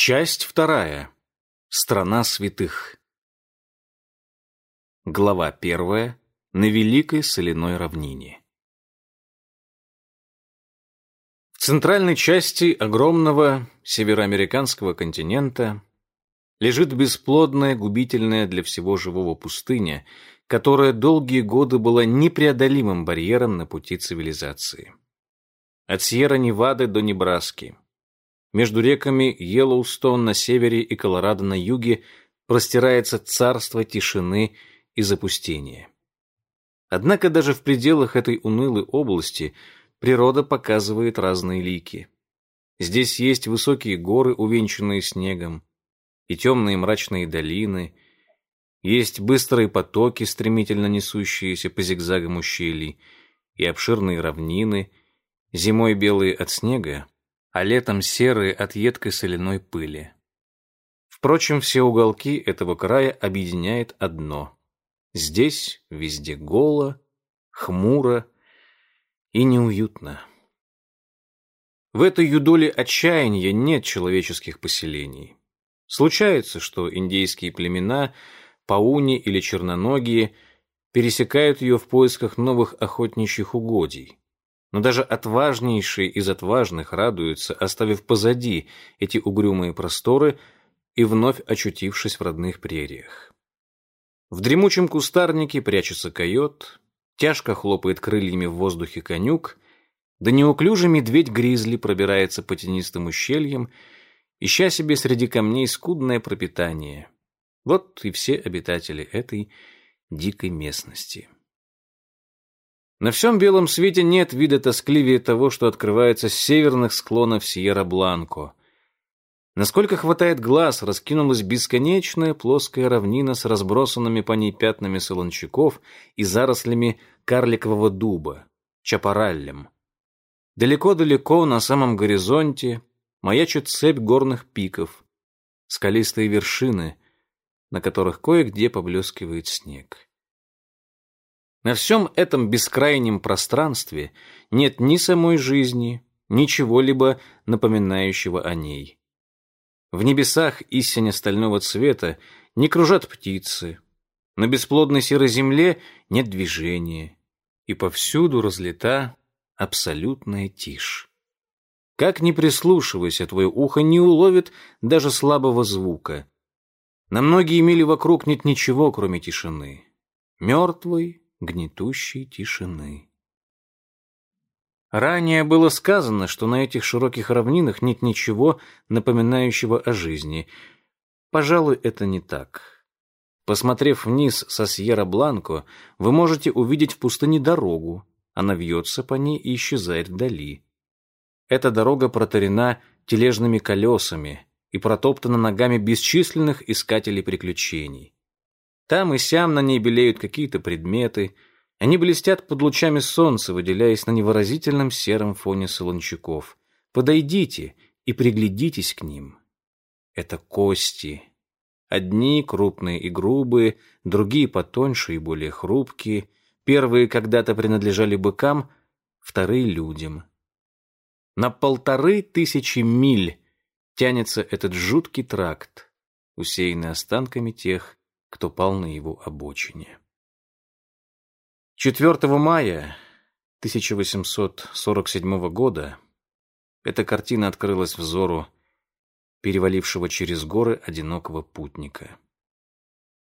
Часть вторая. Страна святых. Глава первая. На Великой соляной равнине. В центральной части огромного североамериканского континента лежит бесплодная, губительная для всего живого пустыня, которая долгие годы была непреодолимым барьером на пути цивилизации. От Сьерра-Невады до Небраски, между реками Йеллоустон на севере и Колорадо на юге простирается царство тишины и запустения. Однако даже в пределах этой унылой области природа показывает разные лики. Здесь есть высокие горы, увенчанные снегом, и темные мрачные долины, есть быстрые потоки, стремительно несущиеся по зигзагам ущелий, и обширные равнины, зимой белые от снега, а летом серые от едкой соляной пыли. Впрочем, все уголки этого края объединяет одно. Здесь везде голо, хмуро и неуютно. В этой юдоле отчаяния нет человеческих поселений. Случается, что индейские племена, пауни или черноногие, пересекают ее в поисках новых охотничьих угодий. Но даже отважнейшие из отважных радуются, оставив позади эти угрюмые просторы и вновь очутившись в родных прериях. В дремучем кустарнике прячется койот, тяжко хлопает крыльями в воздухе конюк, да неуклюжий медведь-гризли пробирается по тенистым ущельям, ища себе среди камней скудное пропитание. Вот и все обитатели этой дикой местности. На всем белом свете нет вида тоскливее того, что открывается с северных склонов Сьерра-Бланко. Насколько хватает глаз, раскинулась бесконечная плоская равнина с разбросанными по ней пятнами солончаков и зарослями карликового дуба, чапараллем. Далеко-далеко на самом горизонте маячит цепь горных пиков, скалистые вершины, на которых кое-где поблескивает снег. На всем этом бескрайнем пространстве нет ни самой жизни, ни чего-либо напоминающего о ней. В небесах истине стального цвета не кружат птицы, на бесплодной серой земле нет движения, и повсюду разлита абсолютная тишь. Как ни прислушивайся, твое ухо не уловит даже слабого звука. На многие мили вокруг нет ничего, кроме тишины. Мертвый, гнетущей тишины. Ранее было сказано, что на этих широких равнинах нет ничего, напоминающего о жизни. Пожалуй, это не так. Посмотрев вниз со Сьерра-Бланко, вы можете увидеть в пустыне дорогу. Она вьется по ней и исчезает вдали. Эта дорога протарена тележными колесами и протоптана ногами бесчисленных искателей приключений. Там и сям на ней белеют какие-то предметы. Они блестят под лучами солнца, выделяясь на невыразительном сером фоне солончаков. Подойдите и приглядитесь к ним. Это кости. Одни крупные и грубые, другие потоньше и более хрупкие. Первые когда-то принадлежали быкам, вторые — людям. На полторы тысячи миль тянется этот жуткий тракт, усеянный останками тех, кто пал на его обочине. 4 мая 1847 года эта картина открылась взору перевалившего через горы одинокого путника.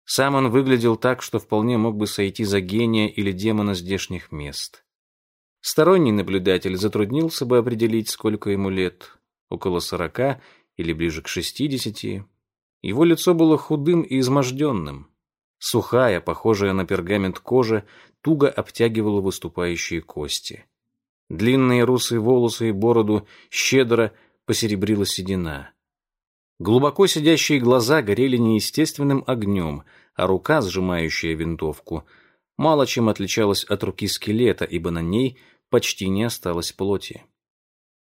Сам он выглядел так, что вполне мог бы сойти за гения или демона здешних мест. Сторонний наблюдатель затруднился бы определить, сколько ему лет, около сорока или ближе к шестидесяти, его лицо было худым и изможденным. Сухая, похожая на пергамент кожа, туго обтягивала выступающие кости. Длинные русые волосы и бороду щедро посеребрила седина. Глубоко сидящие глаза горели неестественным огнем, а рука, сжимающая винтовку, мало чем отличалась от руки скелета, ибо на ней почти не осталось плоти.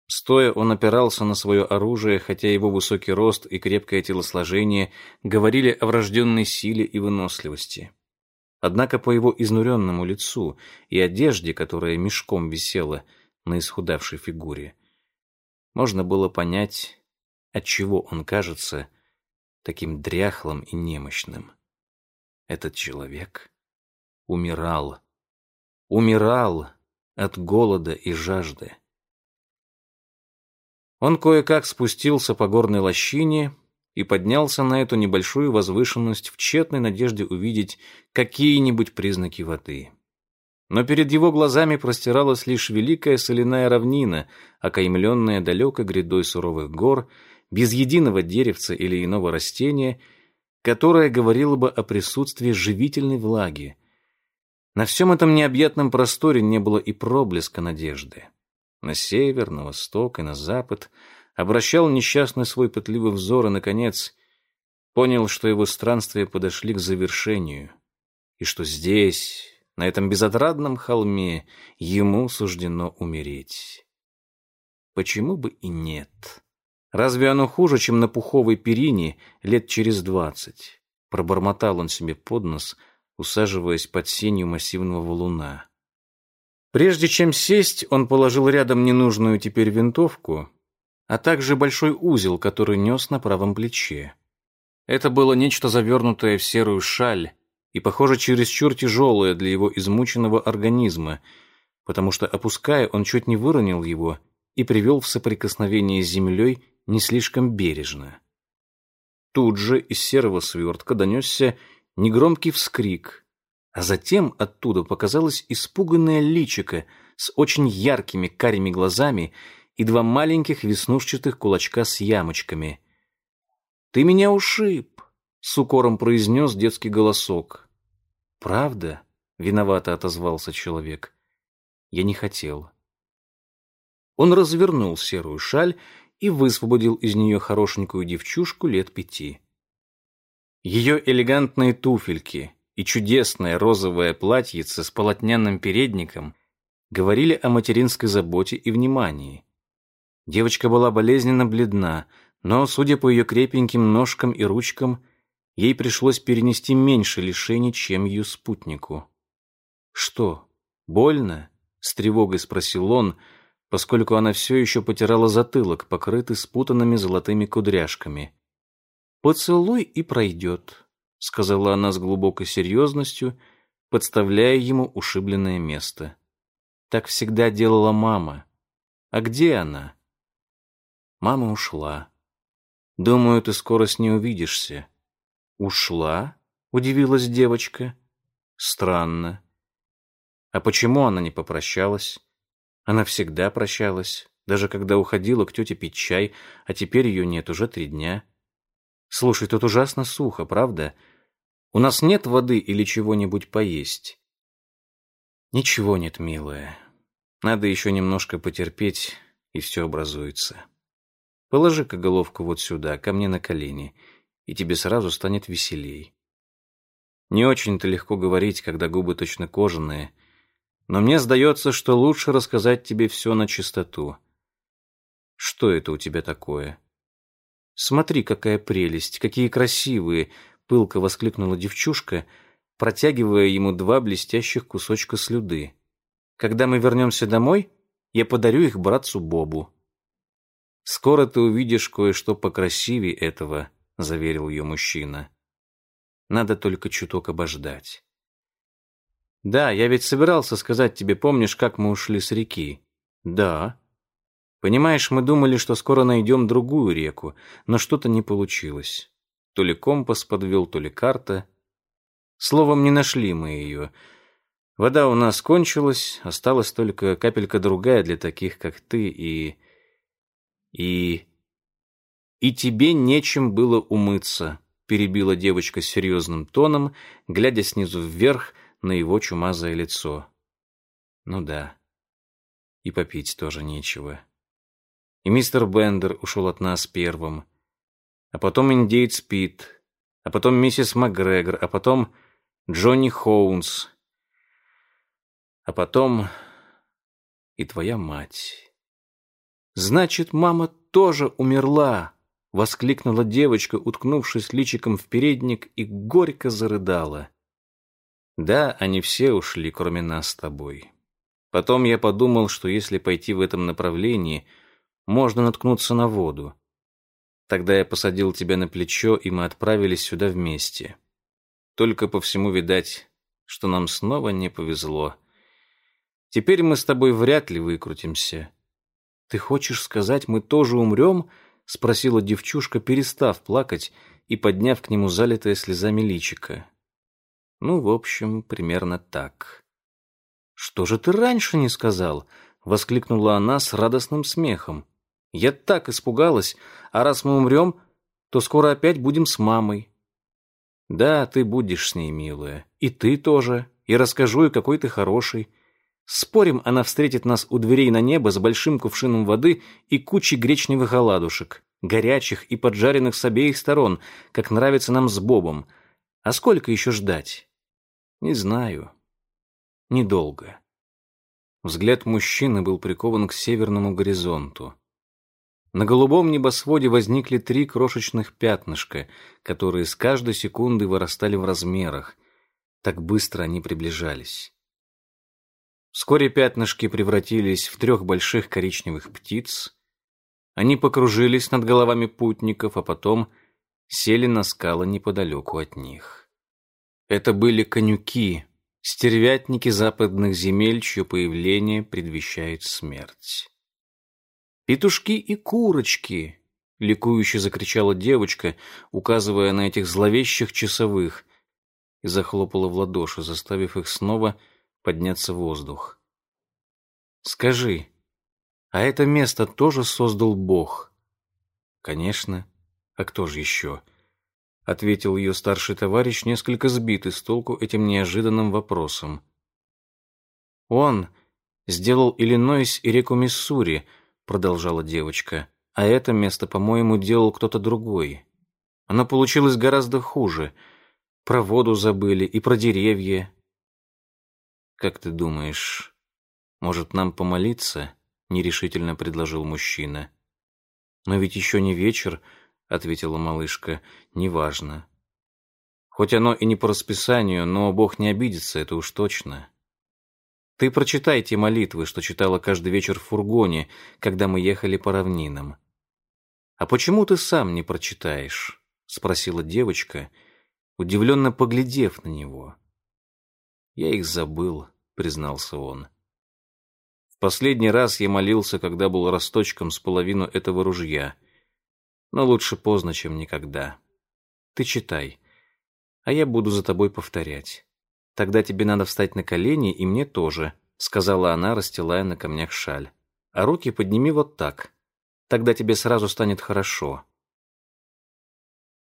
Стоя, он опирался на свое оружие, хотя его высокий рост и крепкое телосложение говорили о врожденной силе и выносливости. Однако по его изнуренному лицу и одежде, которая мешком висела на исхудавшей фигуре, можно было понять, отчего он кажется таким дряхлым и немощным. Этот человек умирал, умирал от голода и жажды. Он кое-как спустился по горной лощине и поднялся на эту небольшую возвышенность в тщетной надежде увидеть какие-нибудь признаки воды. Но перед его глазами простиралась лишь великая соляная равнина, окаймленная далекой грядой суровых гор, без единого деревца или иного растения, которое говорило бы о присутствии живительной влаги. На всем этом необъятном просторе не было и проблеска надежды. На север, на восток и на запад обращал несчастный свой пытливый взор и, наконец, понял, что его странствия подошли к завершению, и что здесь, на этом безотрадном холме, ему суждено умереть. Почему бы и нет? Разве оно хуже, чем на пуховой перине лет через двадцать? Пробормотал он себе под нос, усаживаясь под сенью массивного валуна. Прежде чем сесть, он положил рядом ненужную теперь винтовку, а также большой узел, который нес на правом плече. Это было нечто завернутое в серую шаль и, похоже, чересчур тяжелое для его измученного организма, потому что, опуская, он чуть не выронил его и привел в соприкосновение с землей не слишком бережно. Тут же из серого свертка донесся негромкий вскрик, а затем оттуда показалось испуганное личико с очень яркими карими глазами и два маленьких веснушчатых кулачка с ямочками. «Ты меня ушиб!» — с укором произнес детский голосок. «Правда?» — виновато отозвался человек. «Я не хотел». Он развернул серую шаль и высвободил из нее хорошенькую девчушку лет пяти. Ее элегантные туфельки и чудесное розовое платьице с полотняным передником говорили о материнской заботе и внимании. Девочка была болезненно бледна, но, судя по ее крепеньким ножкам и ручкам, ей пришлось перенести меньше лишений, чем ее спутнику. «Что, больно?» — с тревогой спросил он, — поскольку она все еще потирала затылок, покрытый спутанными золотыми кудряшками. «Поцелуй и пройдет», — сказала она с глубокой серьезностью, подставляя ему ушибленное место. Так всегда делала мама. А где она? Мама ушла. Думаю, ты скоро с ней увидишься. Ушла? Удивилась девочка. Странно. А почему она не попрощалась? Она всегда прощалась, даже когда уходила к тете пить чай, а теперь ее нет уже три дня. Слушай, тут ужасно сухо, правда? У нас нет воды или чего-нибудь поесть? Ничего нет, милая. Надо еще немножко потерпеть, и все образуется. Положи-ка головку вот сюда, ко мне на колени, и тебе сразу станет веселей. Не очень-то легко говорить, когда губы точно кожаные — но мне сдается, что лучше рассказать тебе все на чистоту. Что это у тебя такое? Смотри, какая прелесть, какие красивые, пылко воскликнула девчушка, протягивая ему два блестящих кусочка слюды. Когда мы вернемся домой, я подарю их братцу Бобу. Скоро ты увидишь кое-что покрасивее этого, заверил ее мужчина. Надо только чуток обождать. Да, я ведь собирался сказать тебе, помнишь, как мы ушли с реки? Да. Понимаешь, мы думали, что скоро найдем другую реку, но что-то не получилось. То ли компас подвел, то ли карта. Словом, не нашли мы ее. Вода у нас кончилась, осталась только капелька другая для таких, как ты, и... И... И тебе нечем было умыться, перебила девочка с серьезным тоном, глядя снизу вверх, на его чумазое лицо. Ну да. И попить тоже нечего. И мистер Бендер ушел от нас первым. А потом индейец Пит. А потом миссис Макгрегор. А потом Джонни Хоунс. А потом и твоя мать. Значит, мама тоже умерла, воскликнула девочка, уткнувшись личиком в передник и горько зарыдала. Да, они все ушли, кроме нас с тобой. Потом я подумал, что если пойти в этом направлении, можно наткнуться на воду. Тогда я посадил тебя на плечо, и мы отправились сюда вместе. Только по всему видать, что нам снова не повезло. Теперь мы с тобой вряд ли выкрутимся. Ты хочешь сказать, мы тоже умрем? Спросила девчушка, перестав плакать и подняв к нему залитое слезами личико. Ну, в общем, примерно так. Что же ты раньше не сказал? Воскликнула она с радостным смехом. Я так испугалась, а раз мы умрем, то скоро опять будем с мамой. Да, ты будешь с ней, милая. И ты тоже. И расскажу ей, какой ты хороший. Спорим, она встретит нас у дверей на небо с большим кувшином воды и кучей гречневых оладушек, горячих и поджаренных с обеих сторон, как нравится нам с Бобом. А сколько еще ждать? Не знаю. Недолго. Взгляд мужчины был прикован к северному горизонту. На голубом небосводе возникли три крошечных пятнышка, которые с каждой секунды вырастали в размерах. Так быстро они приближались. Вскоре пятнышки превратились в трех больших коричневых птиц. Они покружились над головами путников, а потом сели на скалы неподалеку от них. Это были конюки, стервятники западных земель, чье появление предвещает смерть. «Петушки и курочки!» — ликующе закричала девочка, указывая на этих зловещих часовых, и захлопала в ладоши, заставив их снова подняться в воздух. «Скажи, а это место тоже создал Бог?» «Конечно. А кто же еще?» — ответил ее старший товарищ, несколько сбитый с толку этим неожиданным вопросом. «Он сделал Иллинойс и реку Миссури», продолжала девочка. А это место, по-моему, делал кто-то другой. Оно получилось гораздо хуже. Про воду забыли и про деревья. Как ты думаешь, может нам помолиться? нерешительно предложил мужчина. Но ведь еще не вечер, ответила малышка. Неважно. Хоть оно и не по расписанию, но Бог не обидится, это уж точно. Ты прочитай те молитвы, что читала каждый вечер в фургоне, когда мы ехали по равнинам. А почему ты сам не прочитаешь? спросила девочка, удивленно поглядев на него. Я их забыл, признался он. В последний раз я молился, когда был росточком с половину этого ружья. Но лучше поздно, чем никогда. Ты читай, а я буду за тобой повторять. Тогда тебе надо встать на колени, и мне тоже, сказала она, расстилая на камнях шаль. А руки подними вот так. Тогда тебе сразу станет хорошо.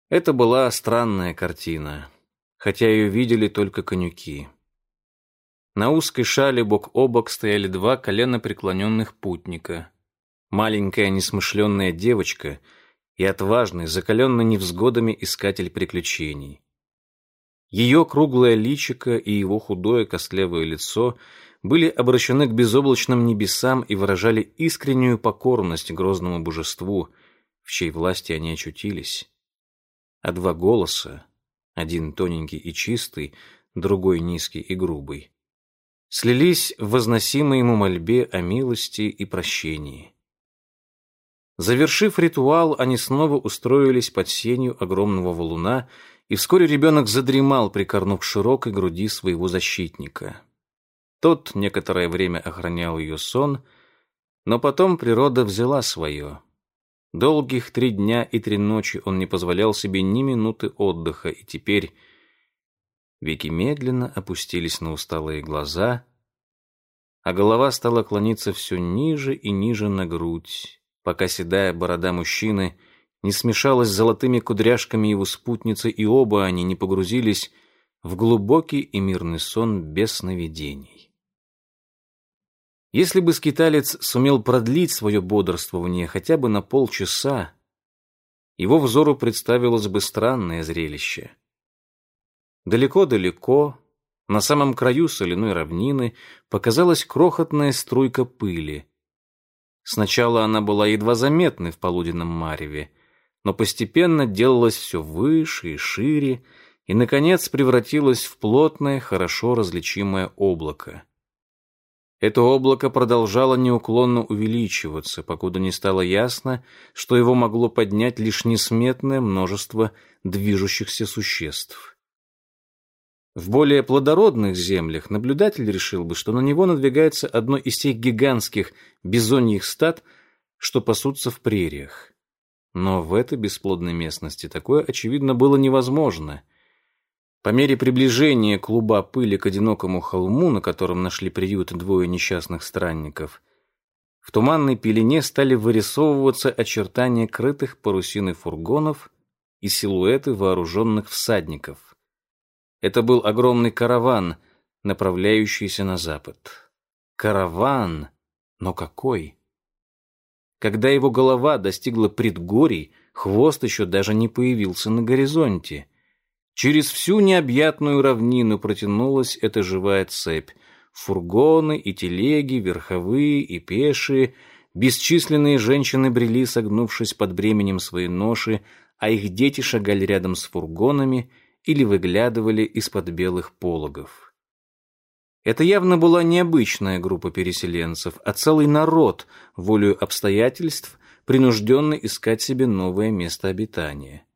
Это была странная картина, хотя ее видели только конюки. На узкой шале бок о бок стояли два колено преклоненных путника. Маленькая несмышленная девочка и отважный, закаленный невзгодами искатель приключений. Ее круглое личико и его худое костлявое лицо были обращены к безоблачным небесам и выражали искреннюю покорность грозному божеству, в чьей власти они очутились. А два голоса, один тоненький и чистый, другой низкий и грубый, слились в возносимой ему мольбе о милости и прощении. Завершив ритуал, они снова устроились под сенью огромного валуна и вскоре ребенок задремал, прикорнув широкой груди своего защитника. Тот некоторое время охранял ее сон, но потом природа взяла свое. Долгих три дня и три ночи он не позволял себе ни минуты отдыха, и теперь веки медленно опустились на усталые глаза, а голова стала клониться все ниже и ниже на грудь, пока седая борода мужчины — не смешалась с золотыми кудряшками его спутницы, и оба они не погрузились в глубокий и мирный сон без сновидений. Если бы скиталец сумел продлить свое бодрствование хотя бы на полчаса, его взору представилось бы странное зрелище. Далеко-далеко, на самом краю соляной равнины, показалась крохотная струйка пыли. Сначала она была едва заметной в полуденном мареве, но постепенно делалось все выше и шире, и, наконец, превратилось в плотное, хорошо различимое облако. Это облако продолжало неуклонно увеличиваться, покуда не стало ясно, что его могло поднять лишь несметное множество движущихся существ. В более плодородных землях наблюдатель решил бы, что на него надвигается одно из тех гигантских бизоньих стад, что пасутся в прериях. Но в этой бесплодной местности такое, очевидно, было невозможно. По мере приближения клуба пыли к одинокому холму, на котором нашли приют двое несчастных странников, в туманной пелене стали вырисовываться очертания крытых парусиной фургонов и силуэты вооруженных всадников. Это был огромный караван, направляющийся на запад. Караван? Но какой? Когда его голова достигла предгорий, хвост еще даже не появился на горизонте. Через всю необъятную равнину протянулась эта живая цепь. Фургоны и телеги, верховые и пешие, бесчисленные женщины брели, согнувшись под бременем своей ноши, а их дети шагали рядом с фургонами — или выглядывали из-под белых пологов. Это явно была необычная группа переселенцев, а целый народ, волею обстоятельств, принужденный искать себе новое место обитания.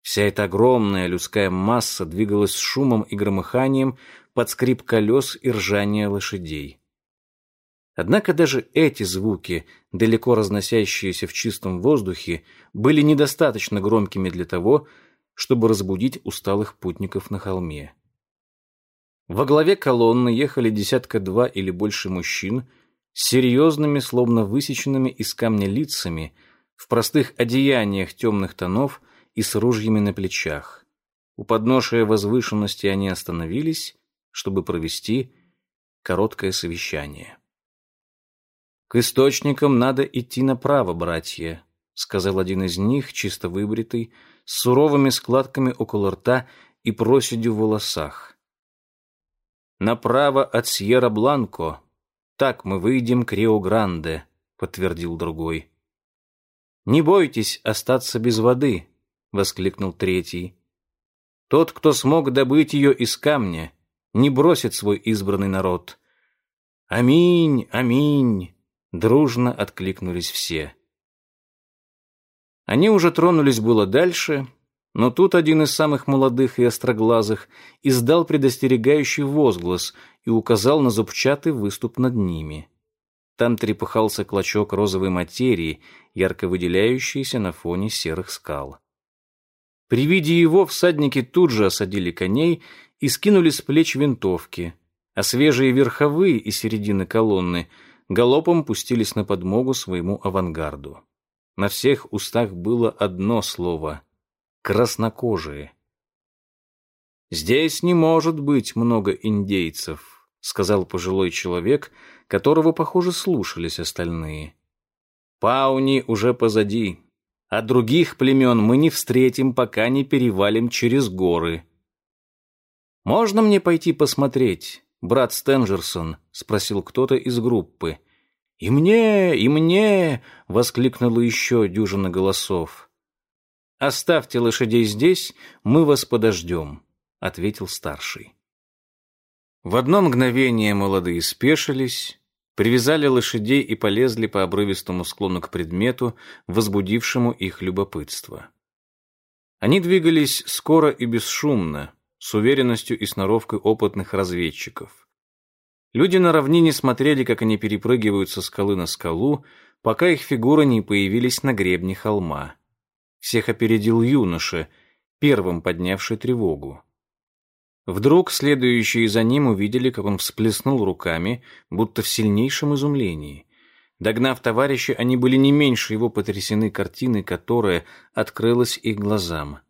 Вся эта огромная людская масса двигалась с шумом и громыханием под скрип колес и ржание лошадей. Однако даже эти звуки, далеко разносящиеся в чистом воздухе, были недостаточно громкими для того, чтобы разбудить усталых путников на холме. Во главе колонны ехали десятка-два или больше мужчин с серьезными, словно высеченными из камня лицами, в простых одеяниях темных тонов и с ружьями на плечах. У подношия возвышенности они остановились, чтобы провести короткое совещание. «К источникам надо идти направо, братья», — сказал один из них, чисто выбритый, с суровыми складками около рта и проседью в волосах. «Направо от Сьерра-Бланко. Так мы выйдем к Рио-Гранде», — подтвердил другой. «Не бойтесь остаться без воды», — воскликнул третий. «Тот, кто смог добыть ее из камня, не бросит свой избранный народ». «Аминь, аминь!» — дружно откликнулись все. Они уже тронулись было дальше, но тут один из самых молодых и остроглазых издал предостерегающий возглас и указал на зубчатый выступ над ними. Там трепыхался клочок розовой материи, ярко выделяющийся на фоне серых скал. При виде его всадники тут же осадили коней и скинули с плеч винтовки, а свежие верховые из середины колонны галопом пустились на подмогу своему авангарду. На всех устах было одно слово — краснокожие. «Здесь не может быть много индейцев», — сказал пожилой человек, которого, похоже, слушались остальные. «Пауни уже позади, а других племен мы не встретим, пока не перевалим через горы». «Можно мне пойти посмотреть, брат Стенджерсон?» — спросил кто-то из группы. «И мне, и мне!» — воскликнуло еще дюжина голосов. «Оставьте лошадей здесь, мы вас подождем», — ответил старший. В одно мгновение молодые спешились, привязали лошадей и полезли по обрывистому склону к предмету, возбудившему их любопытство. Они двигались скоро и бесшумно, с уверенностью и сноровкой опытных разведчиков. Люди на равнине смотрели, как они перепрыгивают со скалы на скалу, пока их фигуры не появились на гребне холма. Всех опередил юноша, первым поднявший тревогу. Вдруг следующие за ним увидели, как он всплеснул руками, будто в сильнейшем изумлении. Догнав товарища, они были не меньше его потрясены картиной, которая открылась их глазам.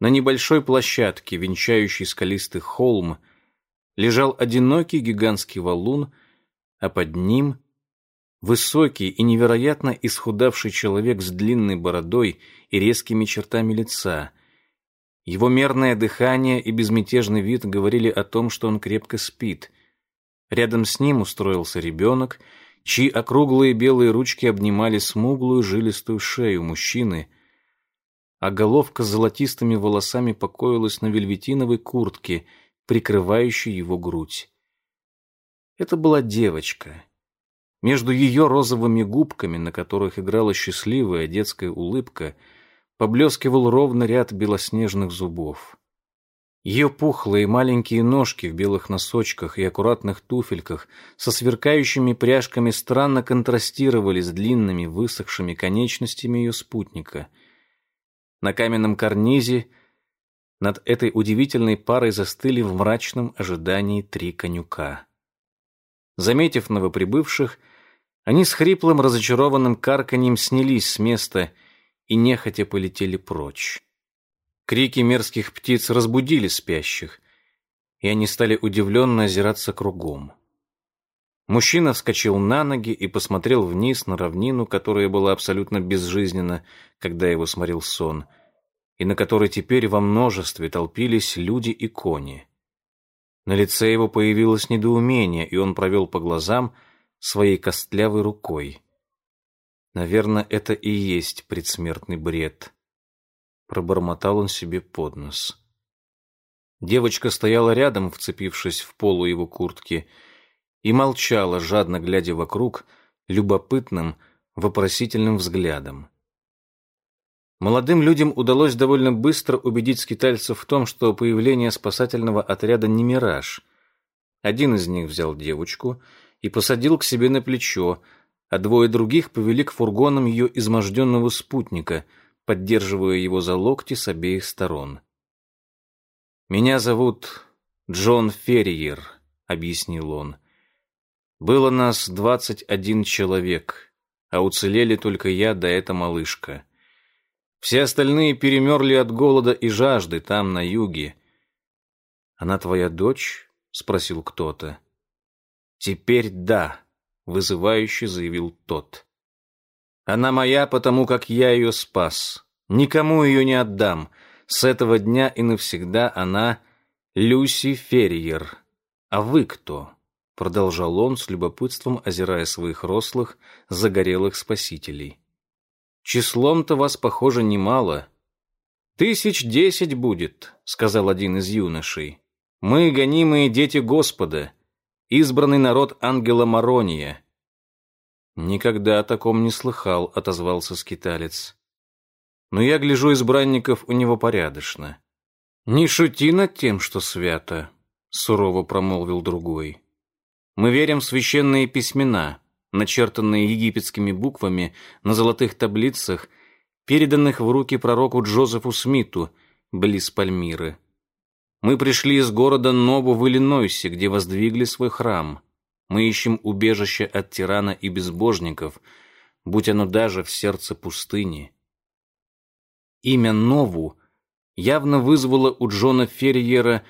На небольшой площадке, венчающей скалистый холм, лежал одинокий гигантский валун, а под ним высокий и невероятно исхудавший человек с длинной бородой и резкими чертами лица. Его мерное дыхание и безмятежный вид говорили о том, что он крепко спит. Рядом с ним устроился ребенок, чьи округлые белые ручки обнимали смуглую жилистую шею мужчины, а головка с золотистыми волосами покоилась на вельветиновой куртке — прикрывающий его грудь. Это была девочка. Между ее розовыми губками, на которых играла счастливая детская улыбка, поблескивал ровно ряд белоснежных зубов. Ее пухлые маленькие ножки в белых носочках и аккуратных туфельках со сверкающими пряжками странно контрастировали с длинными высохшими конечностями ее спутника. На каменном карнизе над этой удивительной парой застыли в мрачном ожидании три конюка. Заметив новоприбывших, они с хриплым разочарованным карканьем снялись с места и нехотя полетели прочь. Крики мерзких птиц разбудили спящих, и они стали удивленно озираться кругом. Мужчина вскочил на ноги и посмотрел вниз на равнину, которая была абсолютно безжизненна, когда его сморил сон, и на которой теперь во множестве толпились люди и кони. На лице его появилось недоумение, и он провел по глазам своей костлявой рукой. Наверное, это и есть предсмертный бред пробормотал он себе под нос. Девочка стояла рядом, вцепившись в полу его куртки, и молчала, жадно глядя вокруг, любопытным, вопросительным взглядом. Молодым людям удалось довольно быстро убедить скитальцев в том, что появление спасательного отряда не мираж. Один из них взял девочку и посадил к себе на плечо, а двое других повели к фургонам ее изможденного спутника — поддерживая его за локти с обеих сторон. «Меня зовут Джон Ферриер», — объяснил он. «Было нас двадцать один человек, а уцелели только я да эта малышка. Все остальные перемерли от голода и жажды там, на юге». «Она твоя дочь?» — спросил кто-то. «Теперь да», — вызывающе заявил тот. Она моя, потому как я ее спас. Никому ее не отдам. С этого дня и навсегда она Люси Ферриер. А вы кто? Продолжал он с любопытством, озирая своих рослых, загорелых спасителей. Числом-то вас, похоже, немало. Тысяч десять будет, сказал один из юношей. Мы гонимые дети Господа, избранный народ ангела Марония. «Никогда о таком не слыхал», — отозвался скиталец. «Но я гляжу, избранников у него порядочно». «Не шути над тем, что свято», — сурово промолвил другой. «Мы верим в священные письмена, начертанные египетскими буквами на золотых таблицах, переданных в руки пророку Джозефу Смиту, близ Пальмиры. Мы пришли из города Нову в Иллинойсе, где воздвигли свой храм». Мы ищем убежище от тирана и безбожников, будь оно даже в сердце пустыни. Имя Нову явно вызвало у Джона Ферриера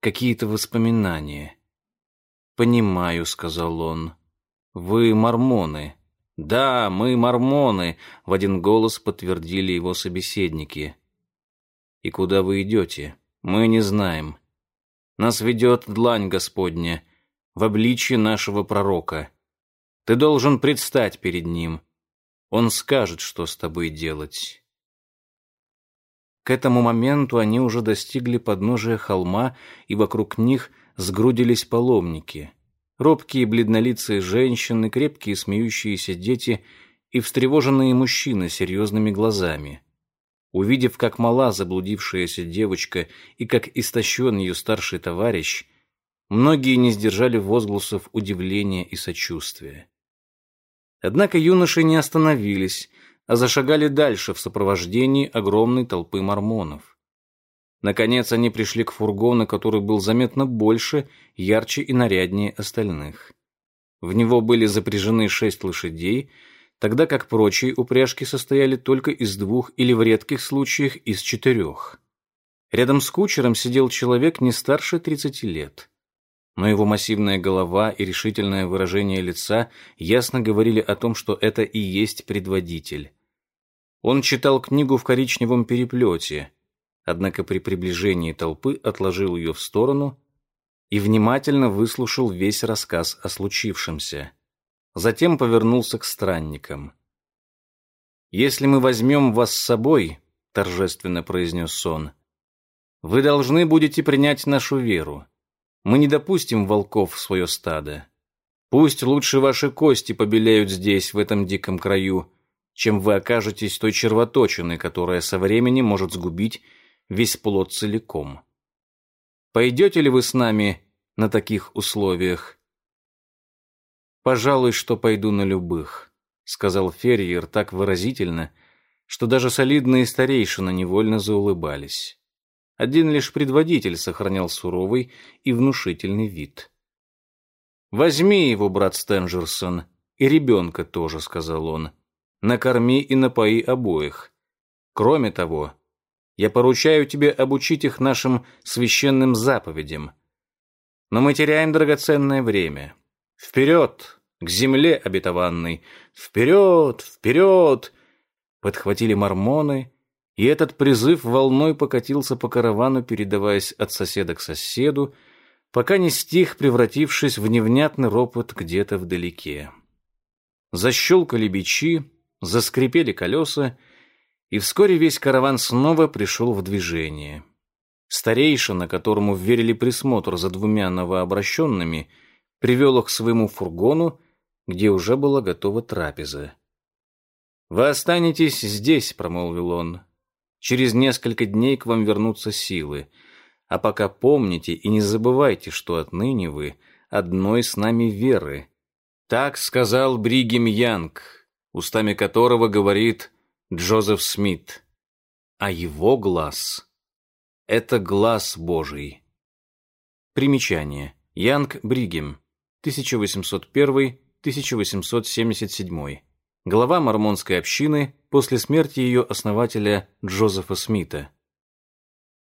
какие-то воспоминания. «Понимаю», — сказал он. «Вы мормоны». «Да, мы мормоны», — в один голос подтвердили его собеседники. «И куда вы идете? Мы не знаем. Нас ведет длань Господня» в обличье нашего пророка. Ты должен предстать перед ним. Он скажет, что с тобой делать. К этому моменту они уже достигли подножия холма, и вокруг них сгрудились паломники. Робкие бледнолицые женщины, крепкие смеющиеся дети и встревоженные мужчины с серьезными глазами. Увидев, как мала заблудившаяся девочка и как истощен ее старший товарищ, Многие не сдержали возгласов удивления и сочувствия. Однако юноши не остановились, а зашагали дальше в сопровождении огромной толпы мормонов. Наконец они пришли к фургону, который был заметно больше, ярче и наряднее остальных. В него были запряжены шесть лошадей, тогда как прочие упряжки состояли только из двух или в редких случаях из четырех. Рядом с кучером сидел человек не старше тридцати лет но его массивная голова и решительное выражение лица ясно говорили о том, что это и есть предводитель. Он читал книгу в коричневом переплете, однако при приближении толпы отложил ее в сторону и внимательно выслушал весь рассказ о случившемся. Затем повернулся к странникам. «Если мы возьмем вас с собой», — торжественно произнес он, — «вы должны будете принять нашу веру. Мы не допустим волков в свое стадо. Пусть лучше ваши кости побелеют здесь, в этом диком краю, чем вы окажетесь той червоточиной, которая со временем может сгубить весь плод целиком. Пойдете ли вы с нами на таких условиях? Пожалуй, что пойду на любых, сказал Ферриер так выразительно, что даже солидные старейшины невольно заулыбались. Один лишь предводитель сохранял суровый и внушительный вид. «Возьми его, брат Стенджерсон, и ребенка тоже», — сказал он. «Накорми и напои обоих. Кроме того, я поручаю тебе обучить их нашим священным заповедям. Но мы теряем драгоценное время. Вперед, к земле обетованной! Вперед, вперед!» Подхватили мормоны, и этот призыв волной покатился по каравану, передаваясь от соседа к соседу, пока не стих, превратившись в невнятный ропот где-то вдалеке. Защелкали бичи, заскрипели колеса, и вскоре весь караван снова пришел в движение. Старейшина, которому верили присмотр за двумя новообращенными, привел их к своему фургону, где уже была готова трапеза. «Вы останетесь здесь», — промолвил он, Через несколько дней к вам вернутся силы. А пока помните и не забывайте, что отныне вы одной с нами веры. Так сказал Бригем Янг, устами которого говорит Джозеф Смит. А его глаз — это глаз Божий. Примечание. Янг Бригем, 1801-1877 глава мормонской общины после смерти ее основателя Джозефа Смита.